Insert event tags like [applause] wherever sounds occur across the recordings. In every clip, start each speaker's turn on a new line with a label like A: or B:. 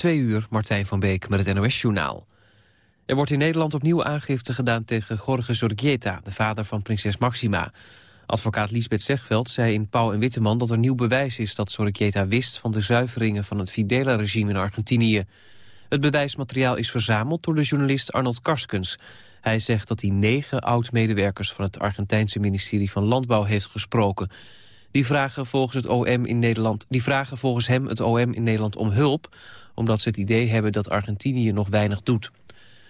A: Twee uur, Martijn van Beek met het NOS-journaal. Er wordt in Nederland opnieuw aangifte gedaan tegen Jorge Zorgieta... de vader van prinses Maxima. Advocaat Lisbeth Zegveld zei in Pauw en Witteman... dat er nieuw bewijs is dat Zorgieta wist van de zuiveringen... van het Fidela-regime in Argentinië. Het bewijsmateriaal is verzameld door de journalist Arnold Karskens. Hij zegt dat hij negen oud-medewerkers... van het Argentijnse ministerie van Landbouw heeft gesproken... Die vragen volgens, het OM in Nederland, die vragen volgens hem het OM in Nederland om hulp... omdat ze het idee hebben dat Argentinië nog weinig doet.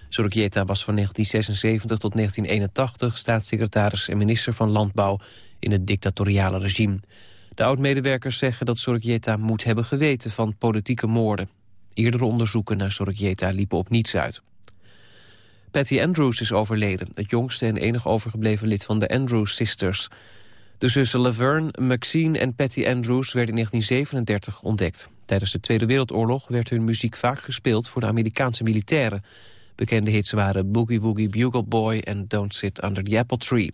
A: Sorocchieta was van 1976 tot 1981 staatssecretaris en minister van Landbouw in het dictatoriale regime. De oud-medewerkers zeggen dat Sorocchieta moet hebben geweten van politieke moorden. Eerdere onderzoeken naar Sorocchieta liepen op niets uit. Patty Andrews is overleden, het jongste en enig overgebleven lid van de Andrews Sisters. De zussen Laverne, Maxine en Patty Andrews werden in 1937 ontdekt. Tijdens de Tweede Wereldoorlog werd hun muziek vaak gespeeld voor de Amerikaanse militairen. Bekende hits waren Boogie Woogie Bugle Boy en Don't Sit Under the Apple Tree.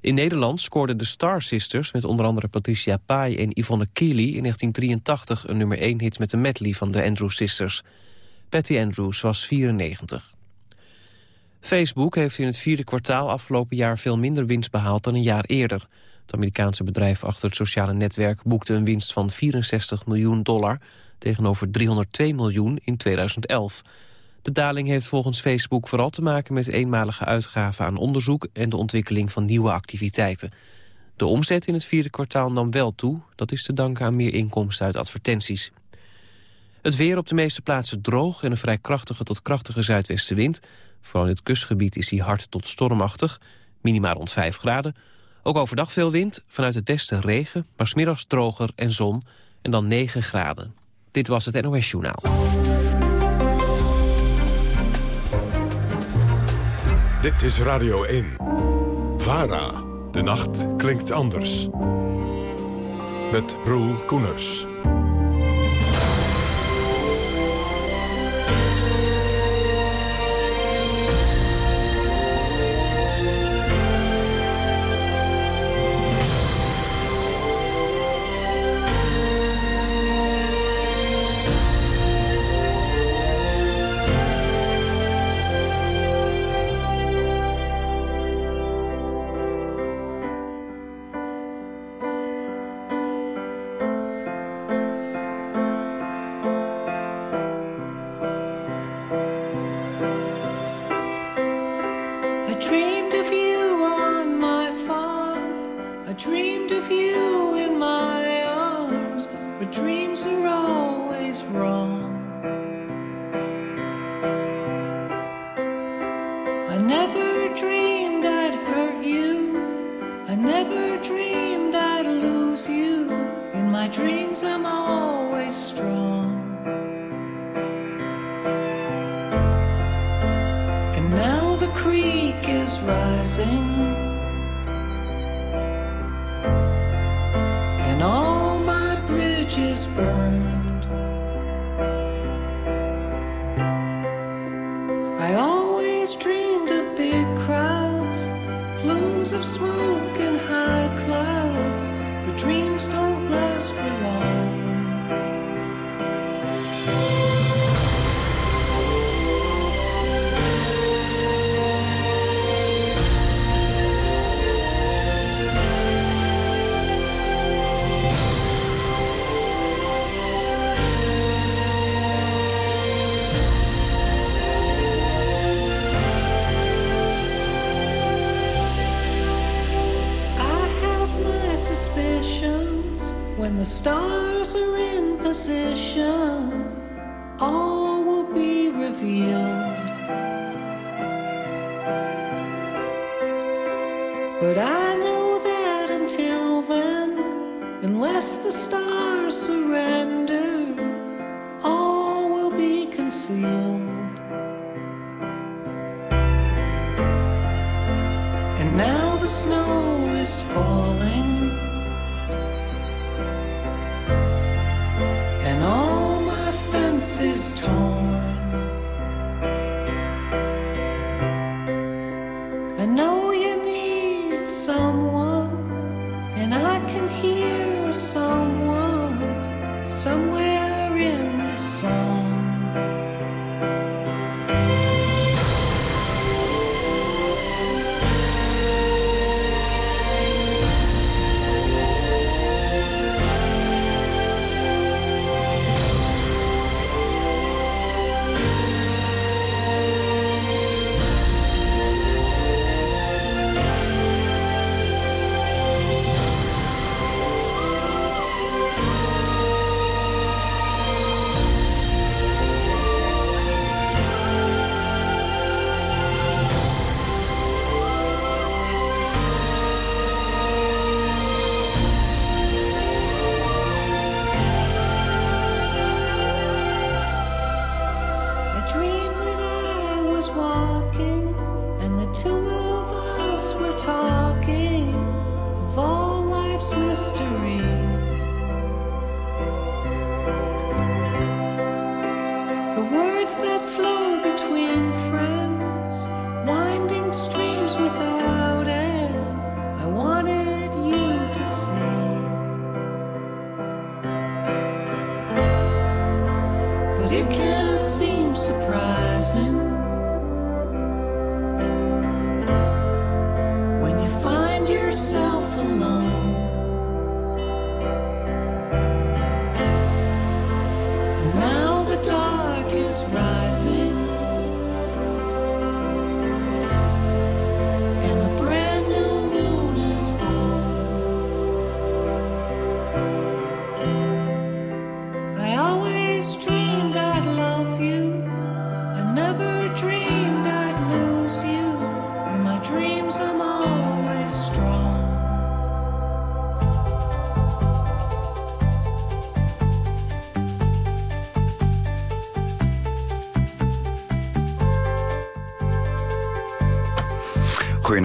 A: In Nederland scoorden de Star Sisters met onder andere Patricia Pai en Yvonne Keely in 1983 een nummer 1 hit met de medley van de Andrews Sisters. Patty Andrews was 94. Facebook heeft in het vierde kwartaal afgelopen jaar veel minder winst behaald dan een jaar eerder. Het Amerikaanse bedrijf achter het sociale netwerk boekte een winst van 64 miljoen dollar tegenover 302 miljoen in 2011. De daling heeft volgens Facebook vooral te maken met eenmalige uitgaven aan onderzoek en de ontwikkeling van nieuwe activiteiten. De omzet in het vierde kwartaal nam wel toe. Dat is te danken aan meer inkomsten uit advertenties. Het weer op de meeste plaatsen droog en een vrij krachtige tot krachtige zuidwestenwind. Vooral in het kustgebied is hij hard tot stormachtig, minimaal rond 5 graden. Ook overdag veel wind, vanuit het westen regen, maar smiddags droger en zon en dan 9 graden. Dit was het NOS Journaal.
B: Dit is Radio 1. VARA. De nacht klinkt anders. Met Roel Koeners.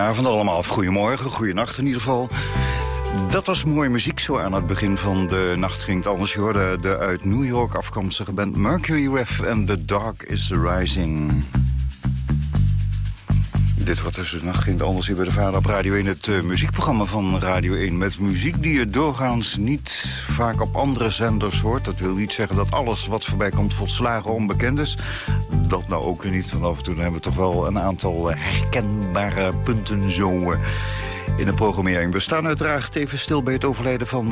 C: Goedenavond allemaal, of goedemorgen, goedenacht in ieder geval. Dat was mooie muziek zo aan het begin van de nacht ging het anders. Je de uit New York afkomstige band Mercury Rev en The Dark is Rising. Dit wordt dus de nacht ging het anders hier bij de Vader op Radio 1. Het uh, muziekprogramma van Radio 1 met muziek die je doorgaans niet vaak op andere zenders hoort. Dat wil niet zeggen dat alles wat voorbij komt volslagen onbekend is dat nou ook niet. Want af en toe hebben we toch wel een aantal eh, herkenbare punten zo eh, in de programmering. We staan uiteraard even stil bij het overlijden van uh,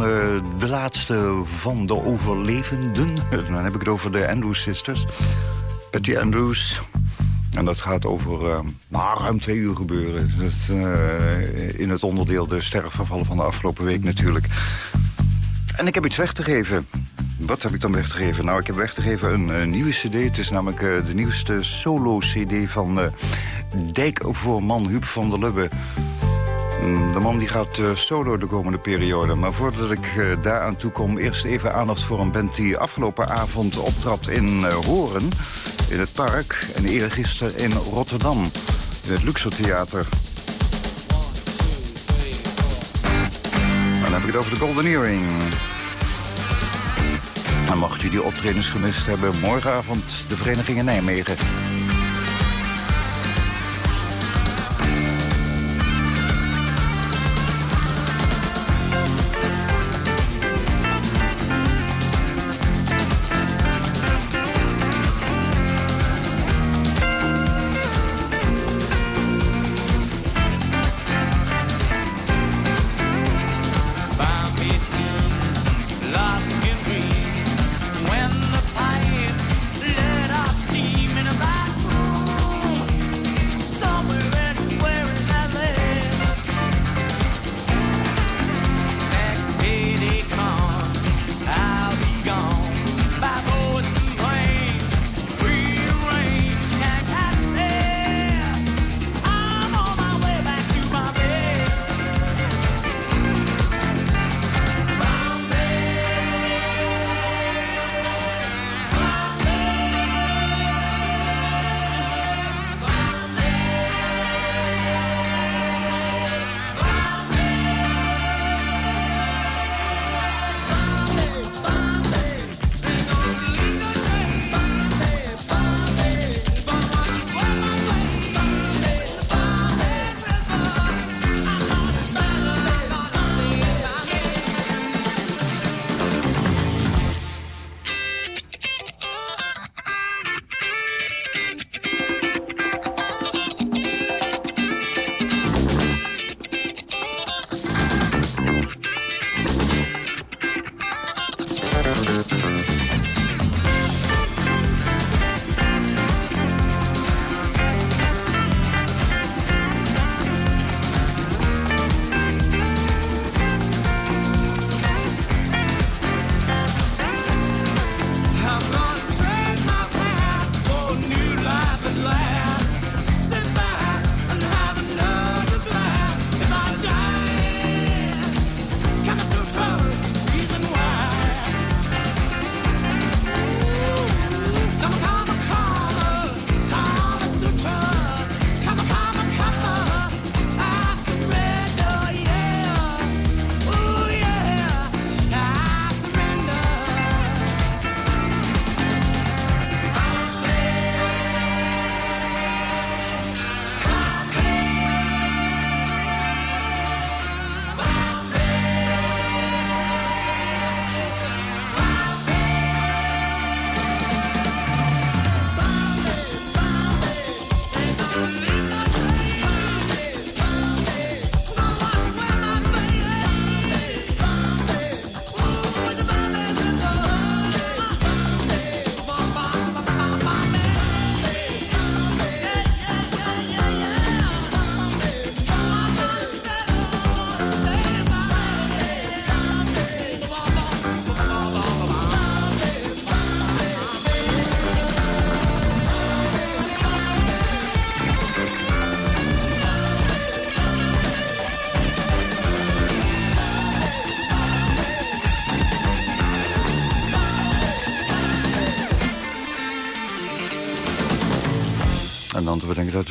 C: de laatste van de overlevenden. [laughs] Dan heb ik het over de Andrews Sisters. Patty Andrews. En dat gaat over uh, ruim twee uur gebeuren. Dat, in het onderdeel de sterfgevallen van de afgelopen week natuurlijk. En ik heb iets weg te geven. Wat heb ik dan weg te geven? Nou, ik heb weg te geven een uh, nieuwe cd. Het is namelijk uh, de nieuwste solo-cd van uh, dijkvoorman Huub van der Lubbe. Mm, de man die gaat solo de komende periode. Maar voordat ik daaraan toe kom, eerst even aandacht voor een band... die afgelopen avond optrad in Horen, in het park... en eergisteren in Rotterdam, in het Luxor Theater. Heb ik het over de Golden Earring... En mocht je die optredens gemist hebben, morgenavond de Vereniging in Nijmegen.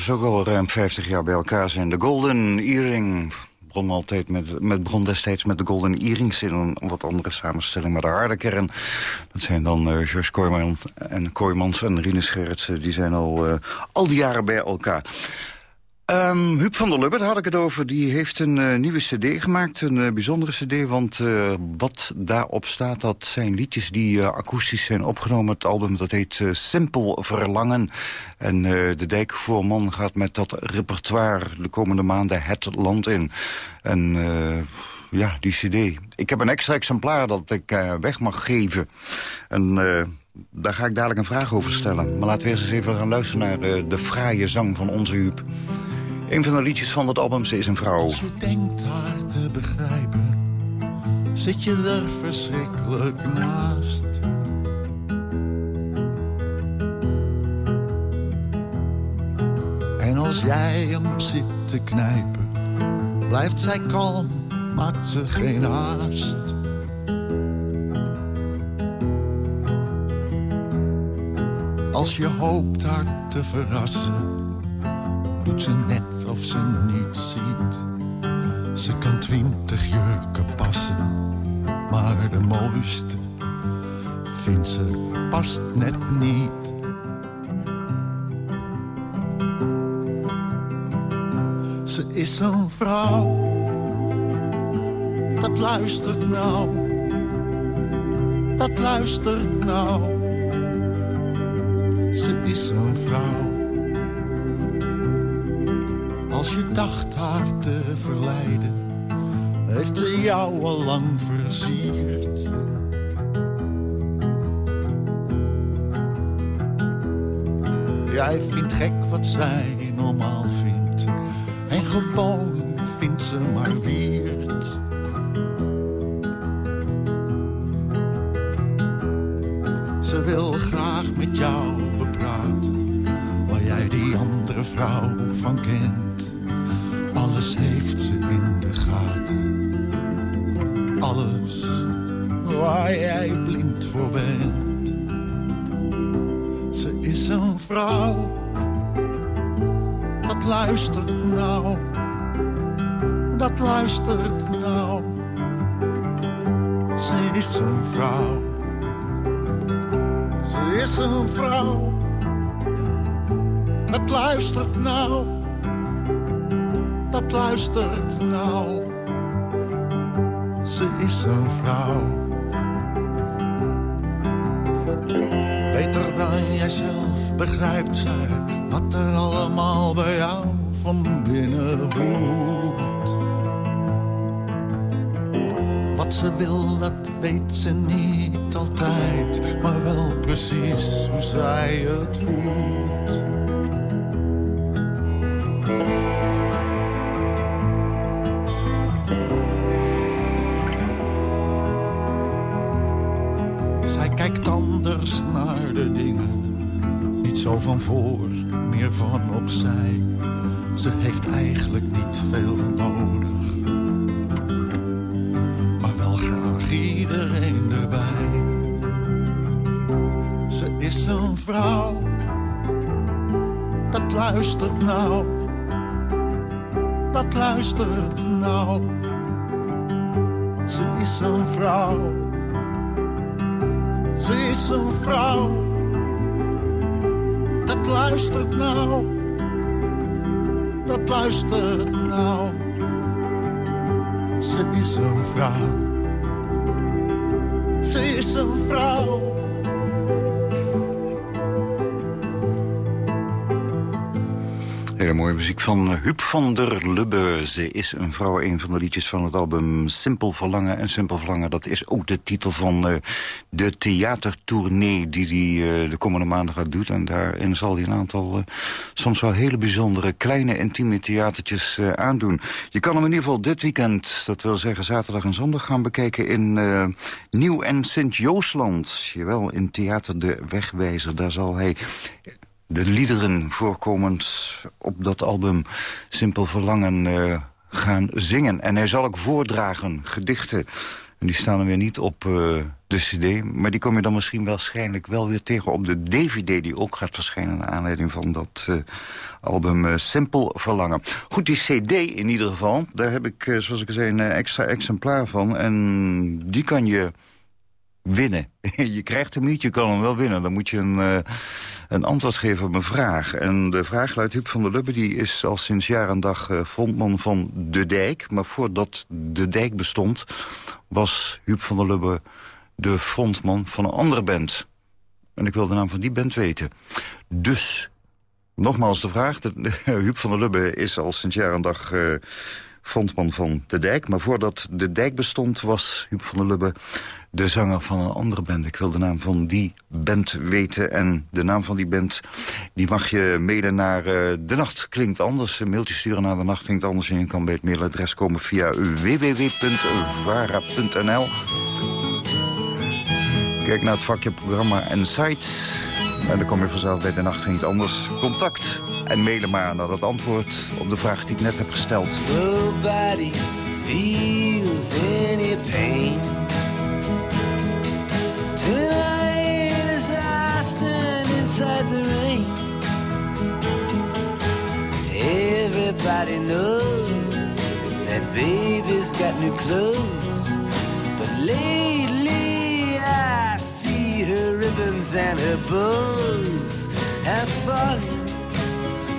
C: Ze ook al ruim 50 jaar bij elkaar zijn. De Golden Earring begon altijd met, met begon destijds met de Golden Earrings in een wat andere samenstelling. Maar de harde kern, dat zijn dan uh, George Kooijmans en, Kooijmans en Rinus Gerritsen. Die zijn al, uh, al die jaren bij elkaar. Um, Huub van der Lubbe, daar had ik het over. Die heeft een uh, nieuwe cd gemaakt, een uh, bijzondere cd. Want uh, wat daarop staat, dat zijn liedjes die akoestisch zijn opgenomen. Het album dat heet Simpel Verlangen. En de Dijkvoorman gaat met dat repertoire de komende maanden het land in. En ja, die cd. Ik heb een extra exemplaar dat ik weg mag geven. En daar ga ik dadelijk een vraag over stellen. Maar laten we eerst eens even gaan luisteren naar de fraaie zang van onze Huub. Een van de liedjes van het album Ze is een vrouw.
D: Als je denkt haar te begrijpen, zit je er verschrikkelijk naast. En als jij hem zit te knijpen, blijft zij kalm, maakt ze geen haast. Als je hoopt haar te verrassen doet ze net of ze niet ziet. Ze kan twintig jurken passen, maar de mooiste vindt ze past net niet. Ze is een vrouw, dat luistert nou, dat luistert nou. Ze is een vrouw als je dacht haar te verleiden, heeft ze jou al lang versierd. Jij vindt gek wat zij normaal vindt, en gewoon vindt ze maar weerd. Ze wil graag met jou bepraten, waar jij die andere vrouw van kent luistert nou. Ze is een vrouw. Beter dan jijzelf begrijpt zij wat er allemaal bij jou van binnen voelt. Wat ze wil, dat weet ze niet altijd, maar wel precies hoe zij het voelt. Luistert nou. Ze is een vrouw. Ze is een vrouw dat luistert nou, dat luistert nou. Ze is een vrouw, ze is een vrouw.
C: Muziek van eh, Huub van der Lubbe. Ze is een vrouw, een van de liedjes van het album Simpel Verlangen. En Simpel Verlangen, dat is ook de titel van uh, de theatertournee... die hij uh, de komende maanden gaat doen. En daarin zal hij een aantal uh, soms wel hele bijzondere... kleine, intieme theatertjes aandoen. Je kan hem in ieder geval dit weekend, dat wil zeggen zaterdag en zondag... gaan bekijken in Nieuw- en Sint-Joosland. Jawel, in Theater de Wegwijzer. Daar zal hij de liederen voorkomend op dat album Simpel Verlangen uh, gaan zingen. En hij zal ook voordragen, gedichten.
E: En die staan er weer niet op uh, de cd. Maar die kom je dan misschien waarschijnlijk wel weer tegen op de dvd... die ook gaat verschijnen naar aanleiding van dat uh, album Simpel Verlangen. Goed, die cd in ieder geval, daar heb ik, zoals ik zei, een extra exemplaar van. En die kan je winnen. [laughs] je krijgt hem niet, je kan hem wel winnen. Dan moet je een, een antwoord geven op mijn vraag. En de vraag luidt, Huub van der Lubbe die is al sinds jaar en dag uh, frontman van De Dijk. Maar voordat De Dijk bestond, was Huub van der Lubbe de frontman van een andere band. En ik wil de naam van die band weten. Dus, nogmaals de vraag. De, [laughs] Huub van der Lubbe is al sinds jaar en dag... Uh, frontman van De Dijk. Maar voordat De Dijk bestond was Huub van der Lubbe de zanger van een andere band. Ik wil de naam van die band weten. En de naam van die band die mag je mailen naar uh, De Nacht Klinkt Anders. Een mailtje sturen naar De Nacht Klinkt Anders. En je kan bij het mailadres komen via www.vara.nl. Kijk naar het vakje programma en sites. En dan kom je vanzelf bij De Nacht Klinkt Anders. Contact en mailen maar naar dat antwoord op de vraag die ik net heb gesteld. Nobody feels any pain. Tonight as I stand inside the rain. Everybody knows that baby's got new clothes. But lately I see her ribbons and her bows Have fallen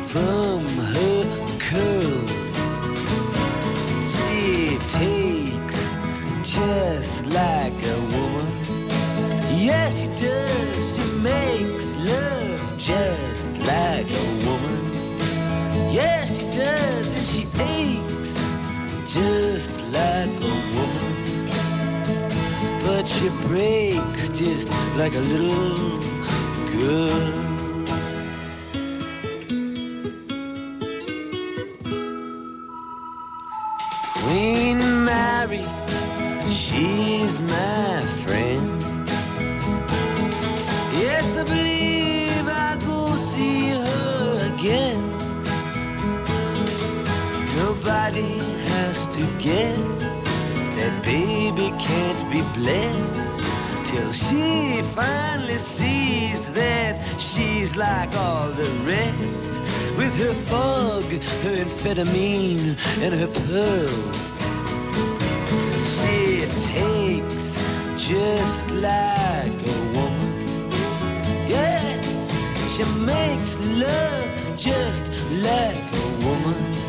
E: from her curls. She takes just like a woman Yes, she does. She makes love just like a woman. Yes, she does, and she aches just like a woman. But she breaks just like a little girl. Queen Mary, she's my that baby can't be blessed till she finally sees that she's like all the rest with her fog, her amphetamine, and her pearls. She takes just like a woman. Yes, she makes love just like a woman.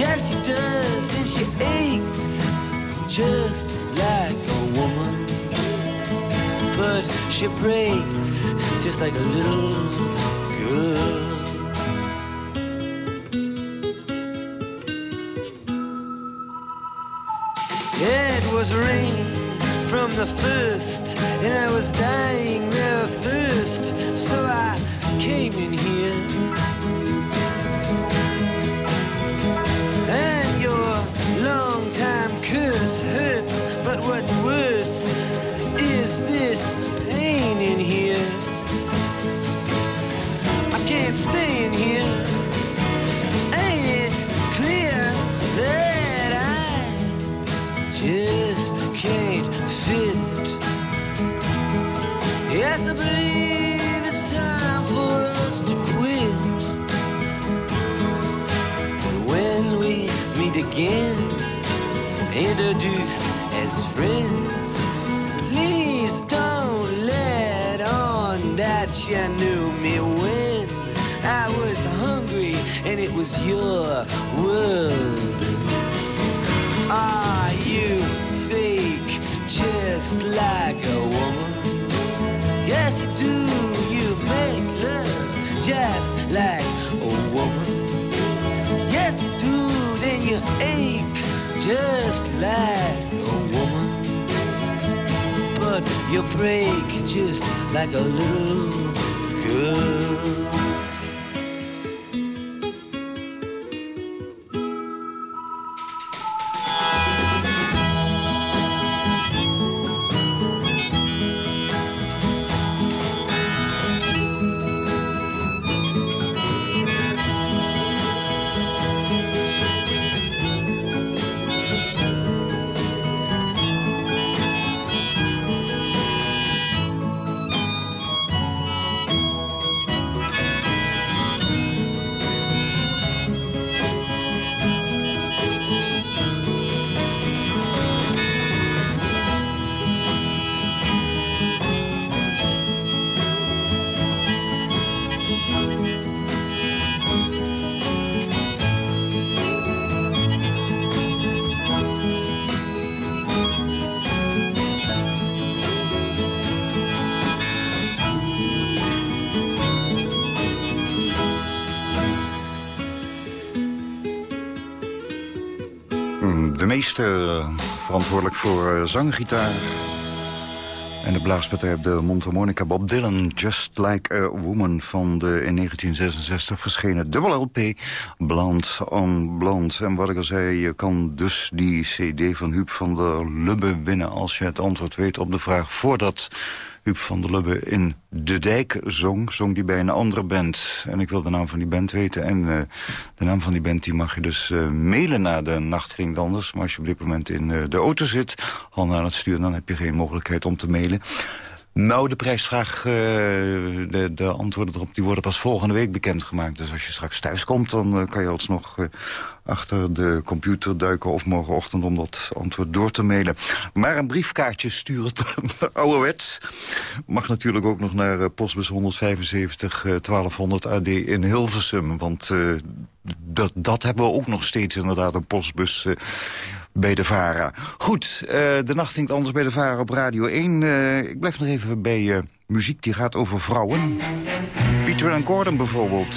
E: Yes, she does, and she aches just like a woman. But she breaks just like a little girl. It was rain from the first, and I was dying of thirst, so I came in here. Time curse hurts, but what's worse is this pain in here. I can't stay in here. Ain't it clear that I just can't fit? Yes, I believe it's time for us to quit. But when we meet again, introduced as friends, please don't let on that you knew me when I was hungry and it was your world. Are you fake just like a woman? Yes, you do. You make love just like a woman. Yes, you do. Then you ache just like a woman. But you break just like a little girl.
C: Meester, eh, verantwoordelijk voor uh, zanggitaar. En de blaaspartij op de mondharmonica Bob Dylan, Just Like a Woman... van de in 1966 verschenen dubbel LP, Bland on Blond. En wat ik al zei, je kan dus die cd van Huub van der Lubbe winnen... als je het antwoord weet op de vraag voordat Huub van der Lubbe in De Dijk zong. Zong die bij een andere band. En ik wil de naam van die band weten. En uh, de naam van die band die mag je dus uh, mailen naar de Nacht Ging Anders. Maar als je op dit moment in uh, de auto zit, handen aan het sturen... dan heb je geen mogelijkheid om te mailen. Nou, de prijsvraag, uh, de, de, antwoorden erop, die worden pas volgende week bekendgemaakt. Dus als je straks thuis komt, dan uh, kan je alsnog uh, achter de computer duiken... of morgenochtend om dat antwoord door te mailen. Maar een briefkaartje sturen, [laughs] ouderwets. Mag natuurlijk ook nog naar postbus 175 1200 AD in Hilversum. Want dat, dat hebben we ook nog steeds inderdaad, een postbus bij de VARA. Goed, uh, de nacht zingt anders bij de VARA op Radio 1. Uh, ik blijf nog even bij uh, muziek die gaat over vrouwen. Peter en Gordon bijvoorbeeld.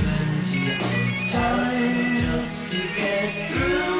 F: through.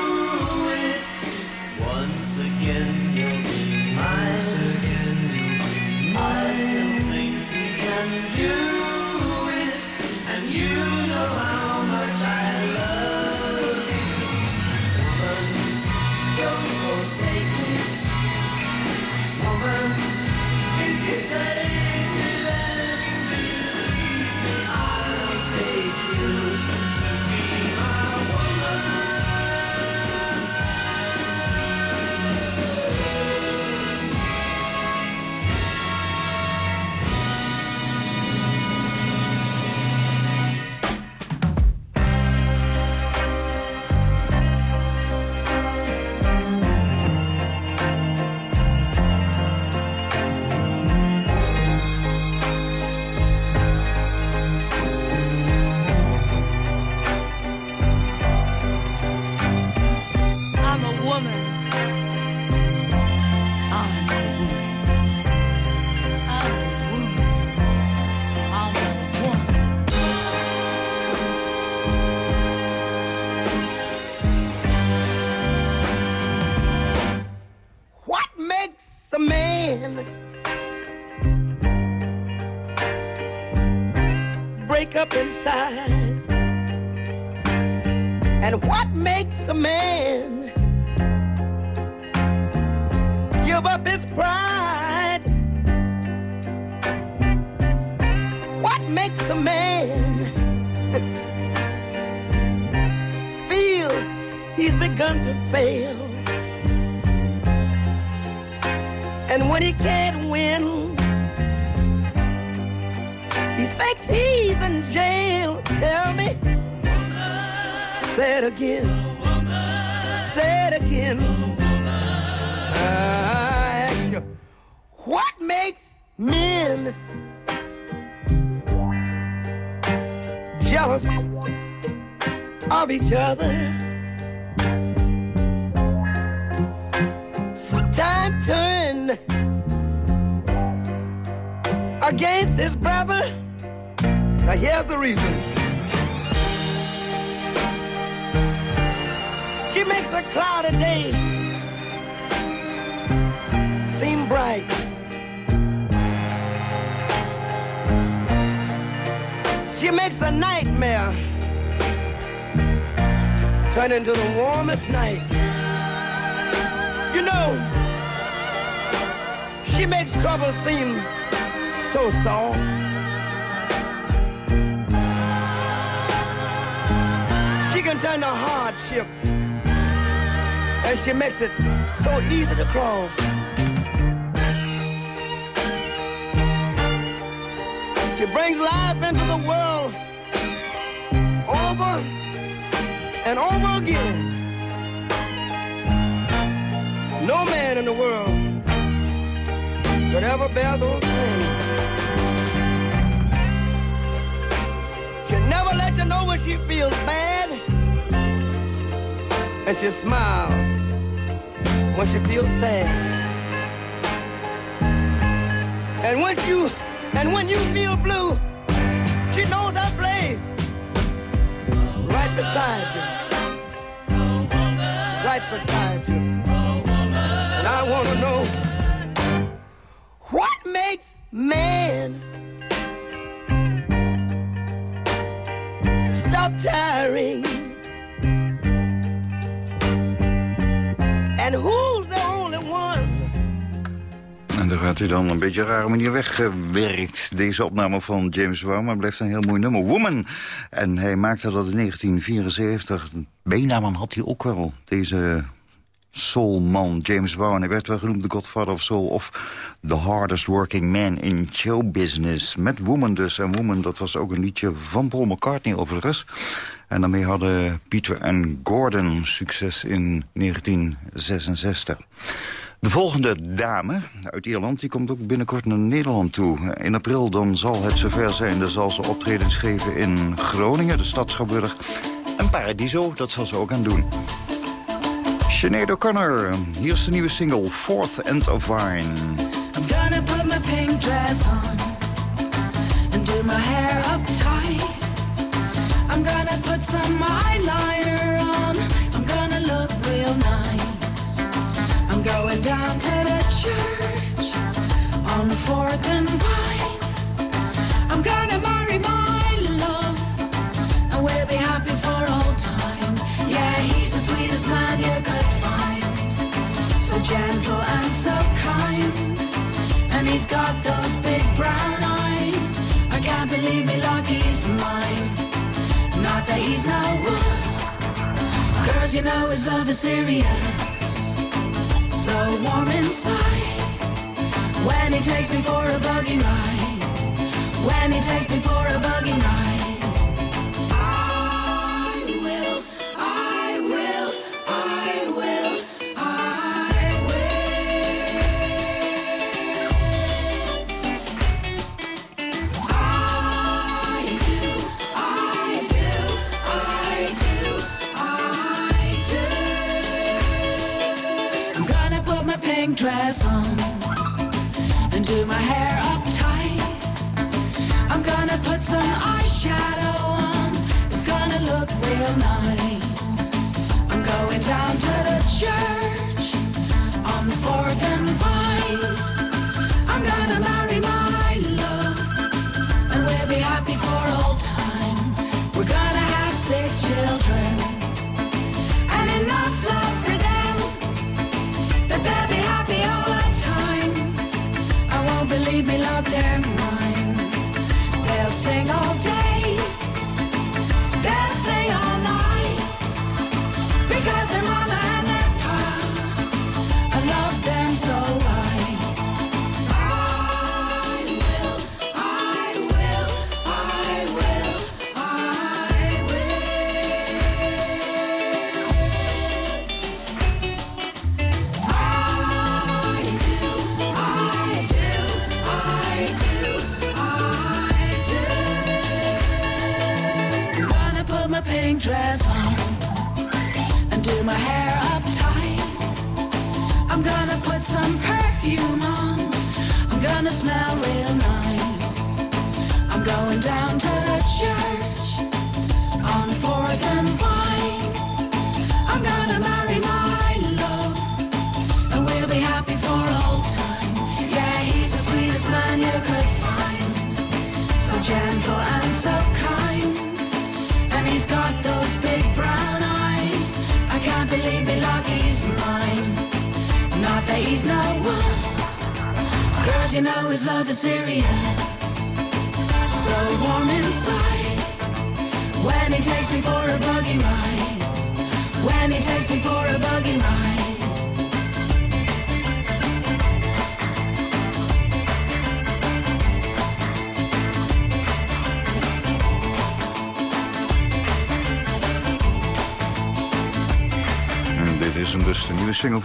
F: Makes a nightmare turn into the warmest night. You know, she makes trouble seem so soft. She can turn the hardship, and she makes it so easy to cross. She brings life into the world over and over again. No man in the world could ever bear those things. She never lets you know when she feels bad, and she smiles when she feels sad. And once you and when you feel blue, she knows that place right beside you. Right beside you. And I want to know what makes man stop tiring?
C: Daar gaat hij dan een beetje rare manier weggewerkt. Deze opname van James Brown, maar blijft een heel mooi nummer. Woman. En hij maakte dat in 1974. Bijnaam had hij ook wel. Deze soulman James Brown. Hij werd wel genoemd de Godfather of Soul of the hardest working man in show business. Met Woman dus. En Woman, dat was ook een liedje van Paul McCartney overigens. En daarmee hadden Peter en Gordon succes in 1966. De volgende dame uit Ierland die komt ook binnenkort naar Nederland toe. In april dan zal het zover zijn. Dan zal ze optredens geven in Groningen, de stad Schouwburg. En Paradiso, dat zal ze ook aan doen. Sinead O'Connor, hier is de nieuwe single Fourth End of Wine.
G: I'm gonna put my pink dress on and do my hair up tight. I'm gonna put some eyeliner Going down to the church on the fourth and vine. I'm gonna marry my love and we'll be happy for all time. Yeah, he's the sweetest man you could find. So gentle and so kind. And he's got those big brown eyes. I can't believe me he's mine. Not that he's no wuss. Girls, you know his love is serious. So warm inside. When he takes me for a buggy ride. When he takes me for a buggy ride. Pink dress on and do my hair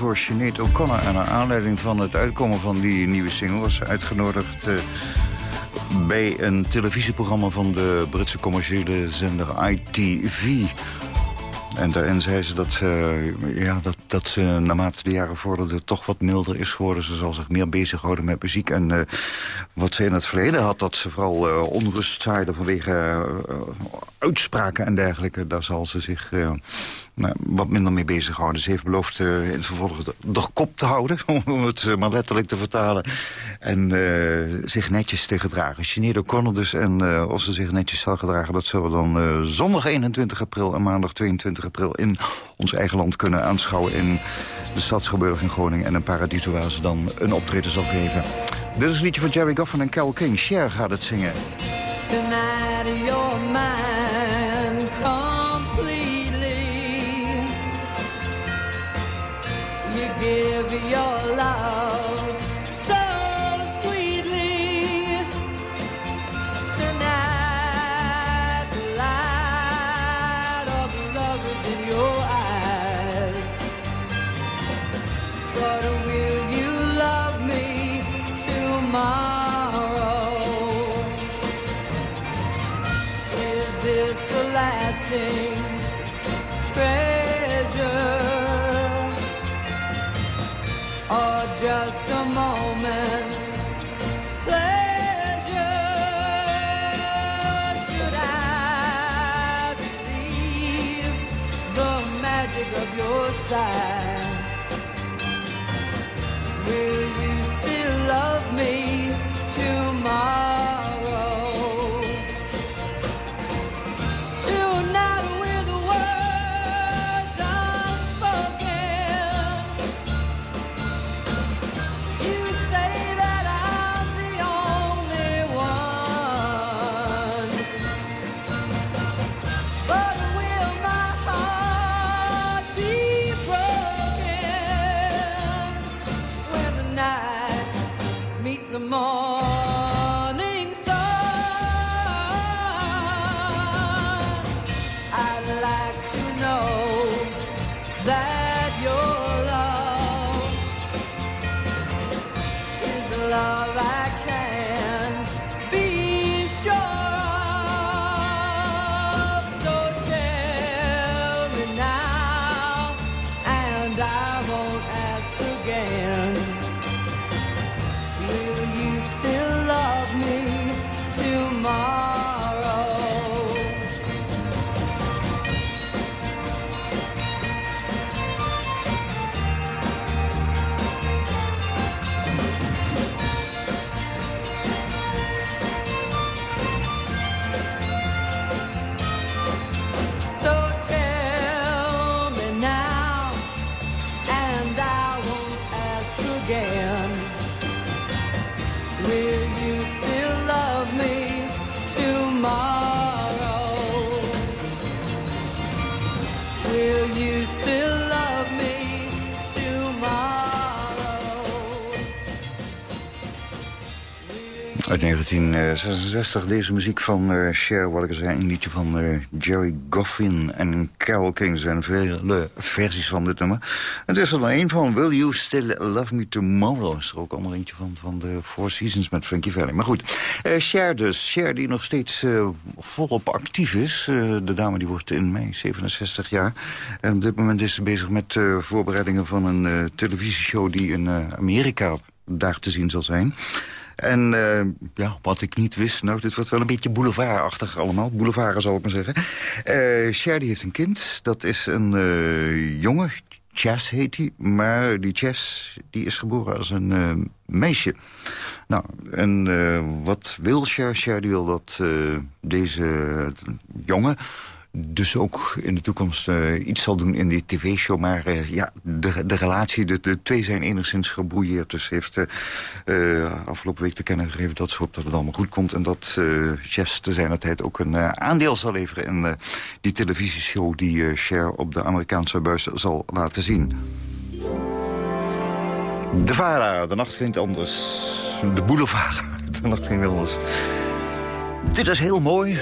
C: voor Sinead O'Connor. En naar aanleiding van het uitkomen van die nieuwe single... was ze uitgenodigd eh, bij een televisieprogramma... van de Britse commerciële zender ITV. En daarin zei ze dat, ze, ja, dat, dat ze naarmate de jaren vorderden... toch wat milder is geworden. Ze zal zich meer bezighouden met muziek. En eh, wat ze in het verleden had... dat ze vooral eh, onrust zaaide vanwege eh, uitspraken en dergelijke... daar zal ze zich... nou, wat minder mee bezighouden. Ze heeft beloofd eh, in het vervolg de, kop te houden, [laughs] om het eh, maar letterlijk te vertalen. En eh, zich netjes te gedragen. Sinead O'Connor dus, en eh, of ze zich netjes zal gedragen... dat zullen we dan zondag 21 april en maandag 22 april... in ons eigen land kunnen aanschouwen in de Stadsgeburg in Groningen... en een Paradiso waar ze dan een optreden zal geven. Dit is een liedje van Jerry Goffin en Cal King. Cher gaat het zingen.
H: Tonight give your love so sweetly. Tonight the light of love is in your eyes. But will you love me tomorrow? Is this the lasting treasure? Sigh?
C: 1966 deze muziek van uh, Cher, wat ik zei, een liedje van uh, Jerry Goffin en Carol King. Zijn vele versies van dit nummer. Het is er dan een van Will You Still Love Me Tomorrow. Is er ook ander eentje van, van de Four Seasons met Frankie Valli. Maar goed, uh, Cher dus. Cher die nog steeds volop actief is. de dame die wordt in mei 67 jaar. En op dit moment is ze bezig met voorbereidingen van een televisieshow... die in Amerika daar te zien zal zijn. En uh, ja, wat ik niet wist, nou, dit wordt wel een beetje boulevardachtig allemaal. Boulevard zal ik maar zeggen. Uh, heeft een kind, dat is een uh, jongen, Chess heet hij. Maar die Chess die is geboren als een meisje. Nou, en wat wil? Cher die wil dat deze jongen dus ook in de toekomst uh, iets zal doen in die tv-show. Maar uh, ja, de, de relatie, de, de twee zijn enigszins gebrouilleerd. Dus heeft uh, afgelopen week te kennen gegeven dat ze hoopt dat het allemaal goed komt. En dat Jess te zijn tijd ook een aandeel zal leveren in die televisieshow... die Cher op de Amerikaanse buis zal laten zien. De Vara, de nacht ging anders. De boulevard, [laughs] de nacht ging anders. Dit is heel mooi.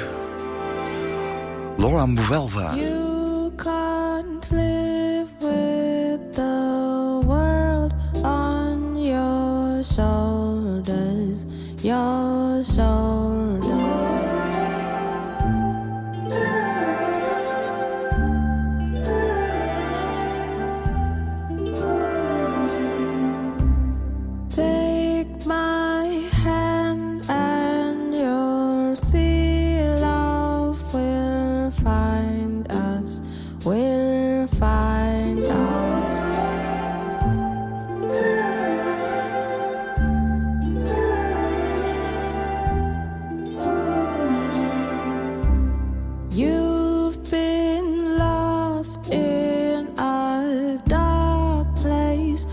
C: Laura Muvelva.
I: You can't live with the world on your shoulders, your shoulders. You've been lost in a dark place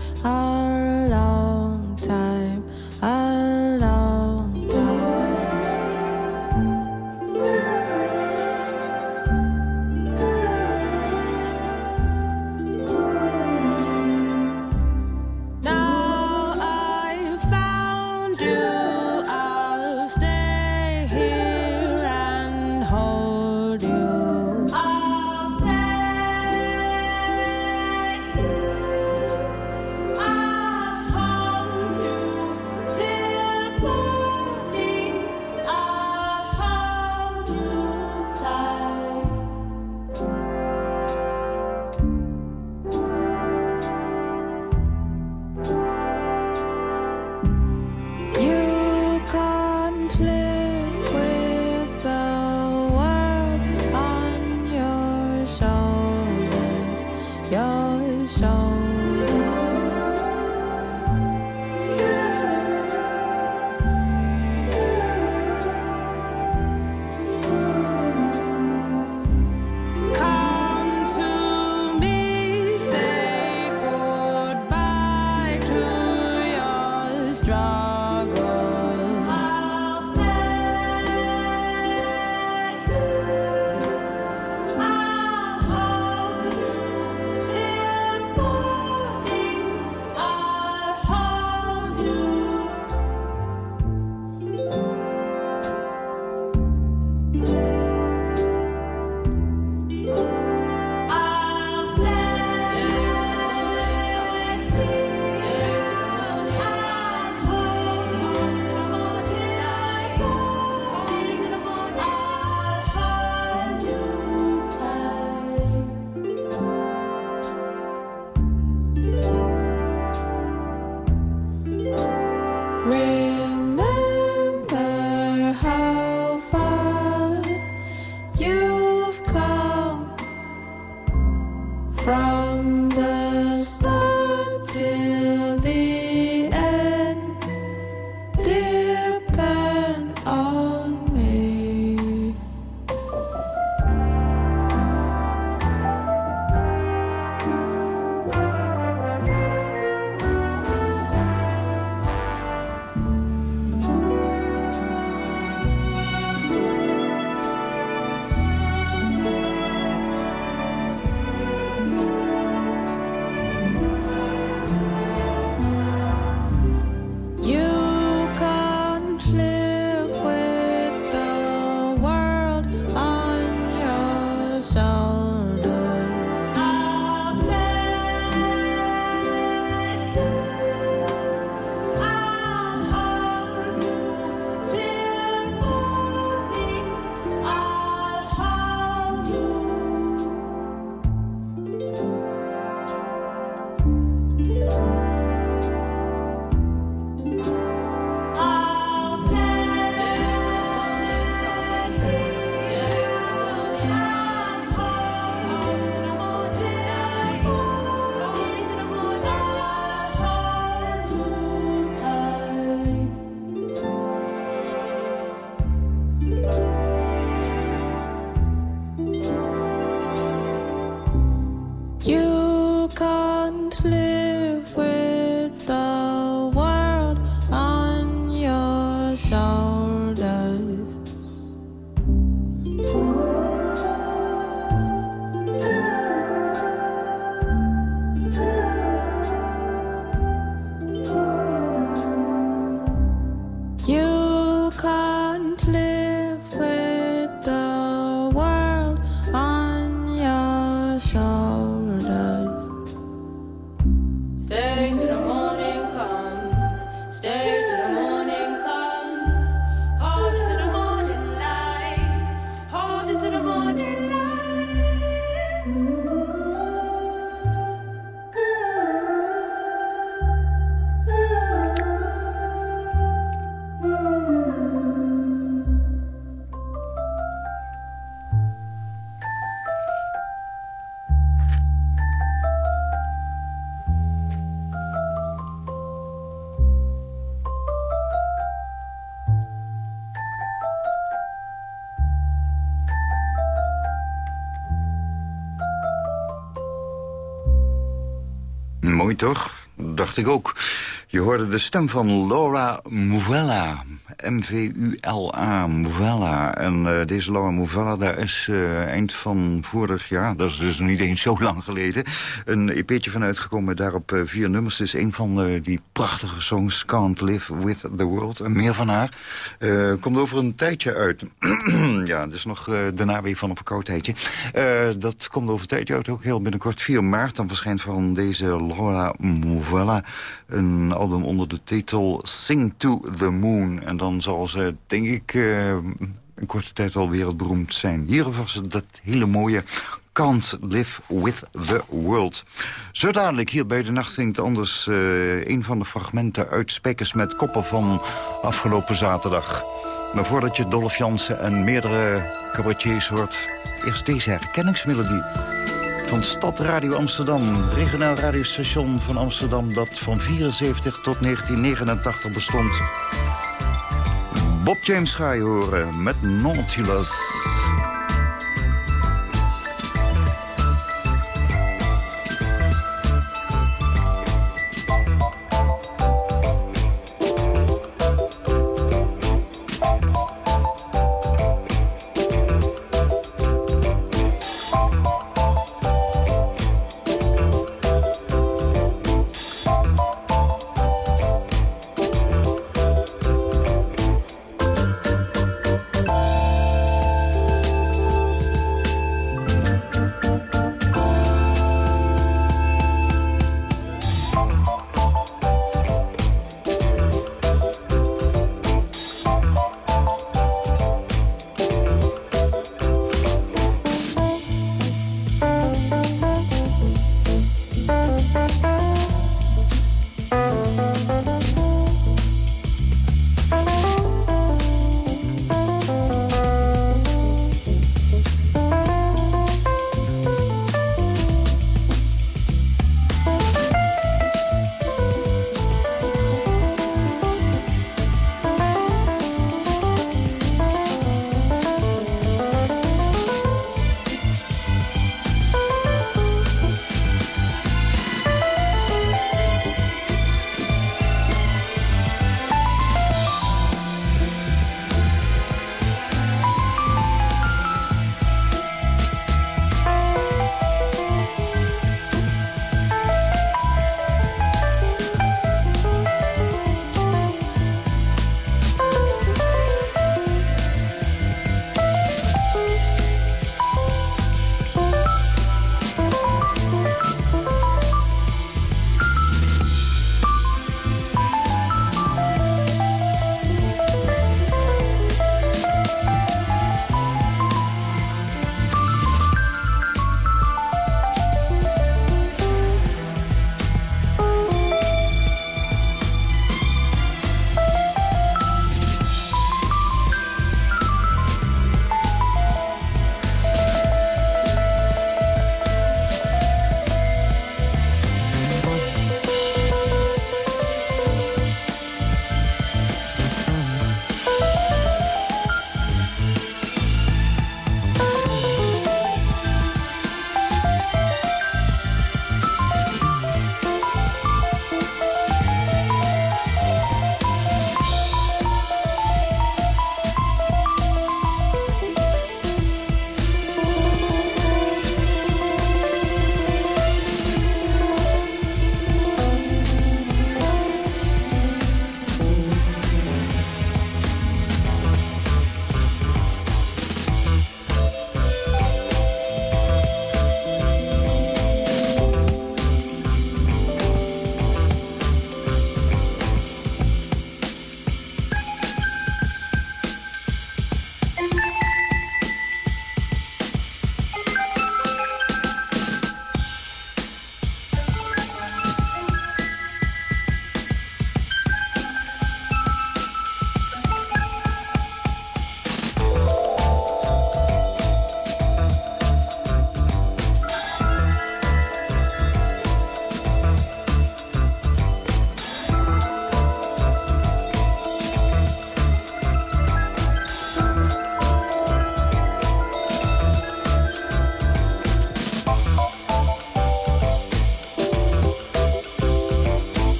C: slip Toch? Dacht ik ook. Je hoorde de stem van Laura Muvella. M-V-U-L-A, Muvella. En eh, deze Laura Muvella, daar is eh, eind van vorig jaar... dat is dus niet eens zo lang geleden... een EP'tje van uitgekomen. Daarop eh, vier nummers. Het is een van die prachtige songs... Can't Live With The World. En meer van haar. Komt over een tijdje uit. [clears throat] ja, het is nog de nawee van een verkoudheidje. Dat komt over een tijdje uit. Ook heel binnenkort 4 maart. Dan verschijnt van deze Laura Muvella... een album onder de titel Sing to the Moon. En dan zal ze, denk ik, uh, een korte tijd al wereldberoemd zijn. Hier was het dat hele mooie Can't Live With The World. Zo dadelijk hier bij de Nacht Anders... Uh, een van de fragmenten uit Spekers met Koppen van afgelopen zaterdag. Maar voordat je Dolph Jansen en meerdere cabaretiers hoort... eerst deze herkenningsmelodie van Stad Radio Amsterdam. Regionaal radiostation van Amsterdam dat van 74 tot 1989 bestond. Bob James ga je horen met Nautilus.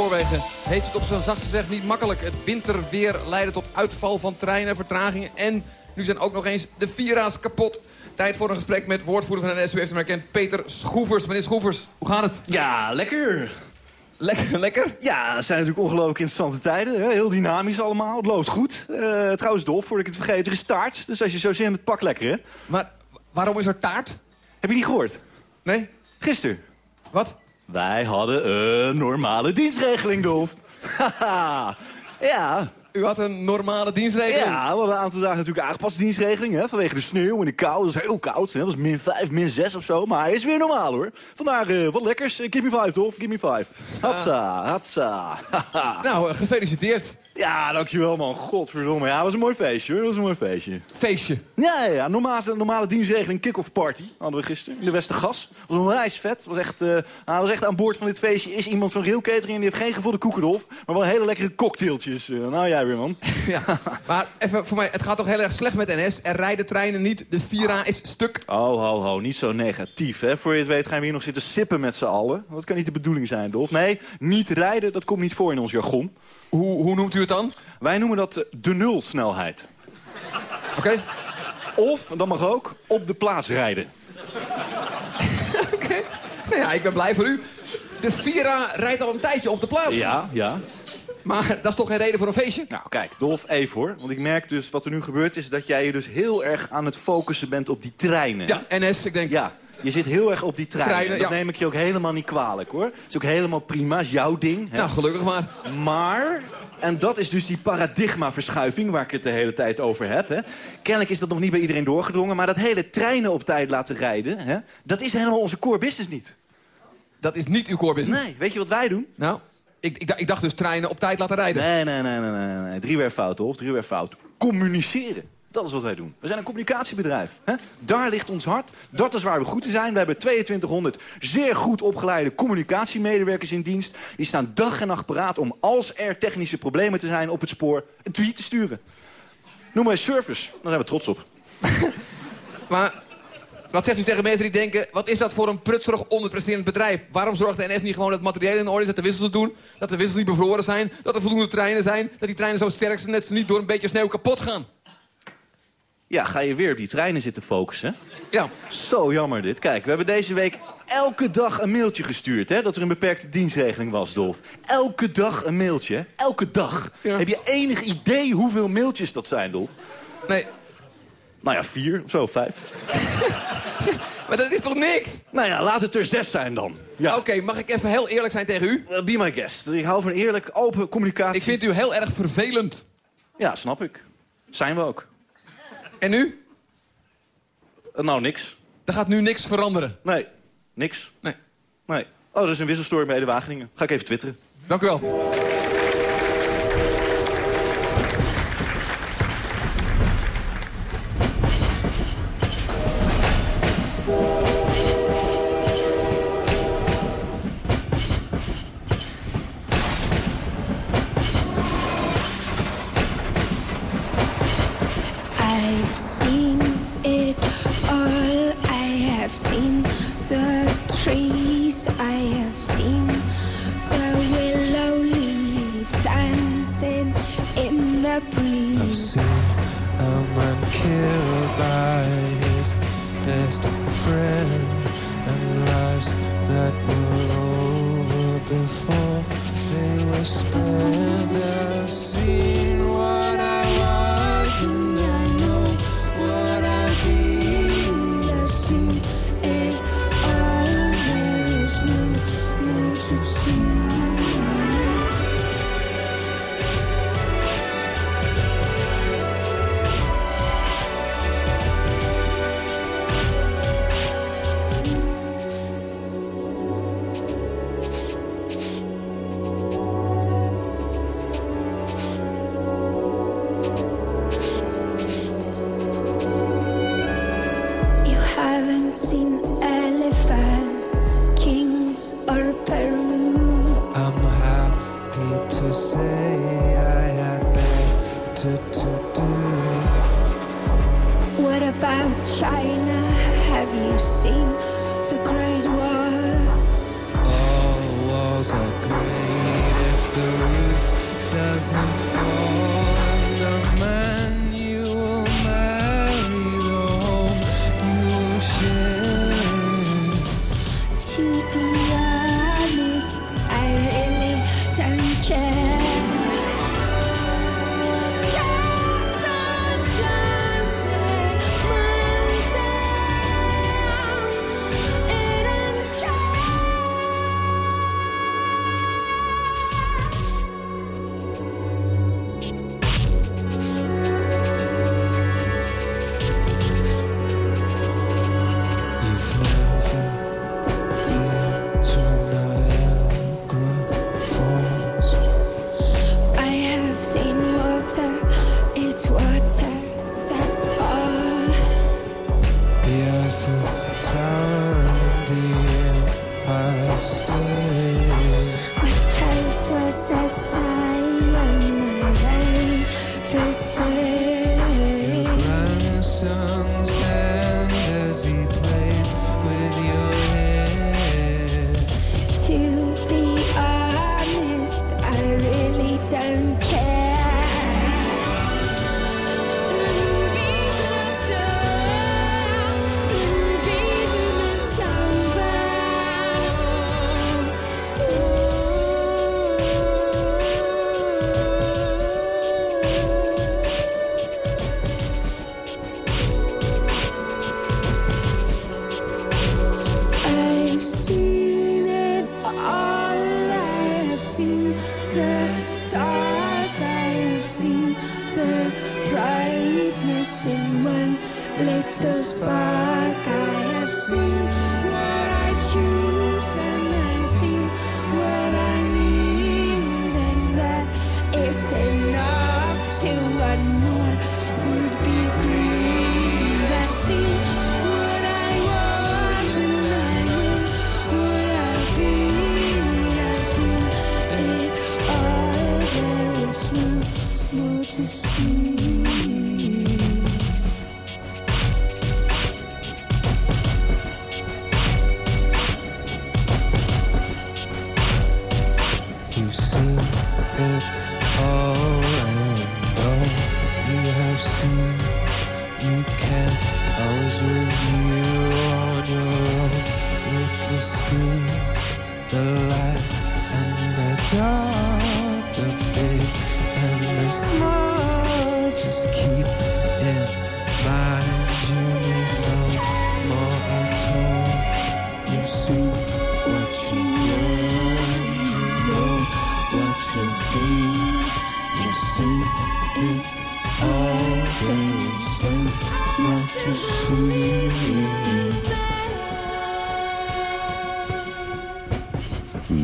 J: Spoorwegen, heeft het op zijn zachtst gezegd niet makkelijk. Het winterweer leidde tot uitval van treinen, vertragingen en nu zijn ook nog eens de Vira's kapot. Tijd voor een gesprek met woordvoerder van de NS. U heeft herkend, Peter Schroevers. Meneer Schroevers, hoe gaat het?
K: Ja, lekker.
J: Lekker, lekker?
K: Ja, het zijn natuurlijk ongelooflijk interessante tijden. Hè? Heel dynamisch allemaal. Het loopt goed. Eh, trouwens, Dolf, voordat ik het vergeet, er is taart. Dus als je zo zin hebt, pak lekker, hè?
J: Maar waarom is er taart?
K: Heb je niet gehoord?
J: Nee?
K: Gisteren.
J: Wat?
K: Wij hadden een normale dienstregeling, Dolf. Haha. ja.
J: U had een normale dienstregeling?
K: Ja, we hadden een aantal dagen natuurlijk aangepaste dienstregeling. Hè, vanwege de sneeuw en de kou. Dat is heel koud. Hè. Dat was min 5, min 6 of zo. Maar hij is weer normaal hoor. Vandaar eh, wat lekkers. Eh, Give me 5, Dolf. Give me 5. Hatsa, hatsa. Haha. [laughs]
J: Nou, eh, gefeliciteerd.
K: Ja, dankjewel man. Godverdomme. Ja, dat was een mooi feestje hoor. Dat was een mooi feestje.
J: Feestje.
K: Ja, ja, ja. Normale, normale dienstregeling kick-off party hadden we gisteren in de Westergas. was onwijs vet. Was echt, eh, hij was echt aan boord van dit feestje. Is iemand van Real Catering en die heeft geen gevulde koekerdolf. Maar wel hele lekkere cocktailtjes. Eh, nou, jij weer man. [laughs]
J: Ja, maar even voor mij, het gaat toch heel erg slecht met NS. Er rijden treinen niet, de Vira is stuk.
K: Oh, ho, ho. Niet zo negatief, hè. Voor je het weet gaan we hier nog zitten sippen met z'n allen. Dat kan niet de bedoeling zijn, Dolf. Nee, niet rijden, dat komt niet voor in ons jargon.
J: Hoe, hoe noemt u het dan?
K: Wij noemen dat de nulsnelheid.
J: Oké.
K: Of, dat mag ook, op de plaats rijden. [laughs]
J: Oké. Nou ja, ik ben blij voor u. De Vira rijdt al een tijdje op de plaats.
K: Ja, ja.
J: Maar dat is toch geen reden voor een feestje?
K: Nou, kijk, Dolf, even hoor. Want ik merk dus, wat er nu gebeurt, is dat jij je dus heel erg aan het focussen bent op die treinen.
J: Ja, NS, ik denk...
K: Ja, je zit heel erg op die treinen.
J: Treinen,
K: dat
J: ja.
K: neem ik je ook helemaal niet kwalijk, hoor. Het is ook helemaal prima, is jouw ding. Hè?
J: Nou, gelukkig maar.
K: Maar, en dat is dus die paradigmaverschuiving waar ik het de hele tijd over heb. Hè. Kennelijk is dat nog niet bij iedereen doorgedrongen... maar dat hele treinen op tijd laten rijden... Hè, dat is helemaal onze core business niet.
J: Dat is niet uw core business.
K: Nee, weet je wat wij doen?
J: Nou, ik, ik, dacht- ik dacht dus treinen op tijd laten rijden.
K: Nee, nee, nee, nee, nee, nee. Drie weer fout, of drie weer fout. Communiceren. Dat is wat wij doen. We zijn een communicatiebedrijf. Hè? Daar ligt ons hart. Dat is waar we goed in zijn. We hebben 2200 zeer goed opgeleide communicatiemedewerkers in dienst. Die staan dag en nacht paraat om, als er technische problemen te zijn op het spoor, een tweet te sturen. Noem maar service. Daar zijn we trots op. [laughs]
J: Maar wat zegt u tegen mensen die denken... wat is dat voor een prutserig onderpresterend bedrijf? Waarom zorgt de NS niet gewoon dat het materieel in orde is... dat de wissels het doen, dat de wissels niet bevroren zijn... dat er voldoende treinen zijn, dat die treinen zo sterk zijn... dat ze niet door een beetje sneeuw kapot gaan?
K: Ja, ga je weer op die treinen zitten focussen?
J: Ja.
K: Zo jammer dit. Kijk, we hebben deze week elke dag een mailtje gestuurd... Hè, dat er een beperkte dienstregeling was, Dolf. Elke dag een mailtje? Elke dag.
J: Ja.
K: Heb je enig idee hoeveel mailtjes dat zijn, Dolf?
J: Nee,
K: Nou ja, vier of zo, vijf. [laughs]
J: maar dat is toch niks?
K: Nou ja, laat het er zes zijn dan. Ja.
J: Oké, mag ik even heel eerlijk zijn tegen u?
K: Uh, be my guest. Ik hou van eerlijk, open communicatie.
J: Ik vind u heel erg vervelend.
K: Ja, snap ik. Zijn we ook.
J: En u?
K: Uh, nou, niks.
J: Er gaat nu niks veranderen.
K: Nee, niks.
J: Nee.
K: Nee. Oh, er is een wisselstory bij de Wageningen. Ga ik even twitteren.
J: Dank u wel.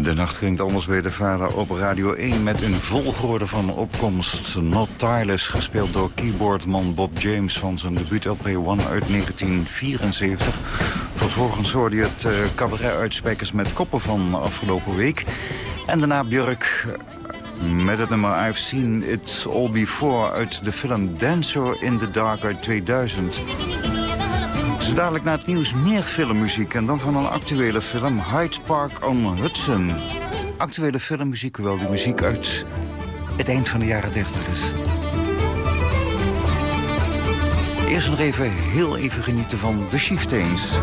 C: De nacht klinkt anders bij de vader op Radio 1... met een volgorde van opkomst. Not Tireless, gespeeld door keyboardman Bob James... van zijn debuut-LP One uit 1974. Vervolgens hoorde je het eh, cabaret uit Spijkers met Koppen van afgelopen week. En daarna Björk eh, met het nummer I've Seen It All Before... uit de film Dancer in the Dark uit 2000. Zo dadelijk na het nieuws meer filmmuziek en dan van een actuele film Hyde Park on Hudson. Actuele filmmuziek, hoewel die muziek uit het eind van de jaren 30 is. Eerst nog even heel even genieten van The Chieftains.